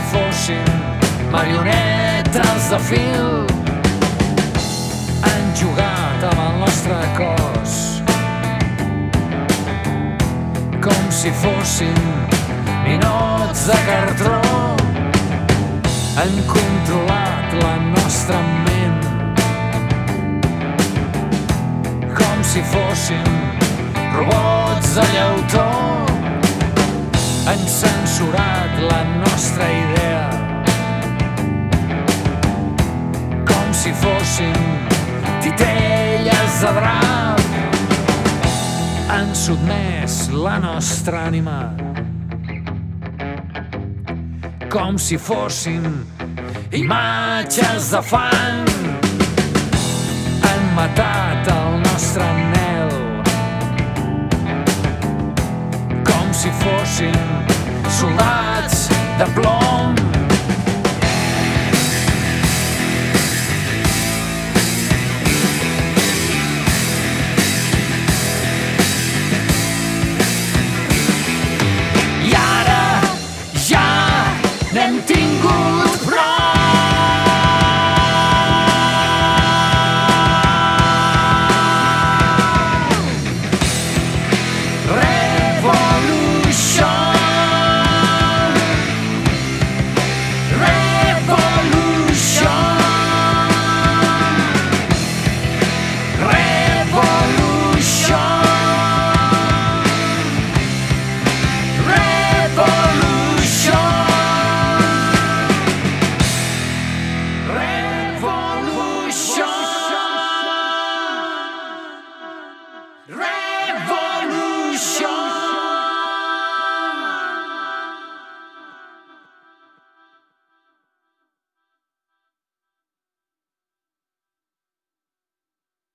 fossin marionetes de fil. Han jugat amb el nostre cos com si fossin ninots de cartró. Han controlat la nostra ment com si fossin robots de llautó han censurat la nostra idea. Com si fossin titelles de drap. Han sotmès la nostra ànima. Com si fossin imatges de fang si fossin soldats de plom show.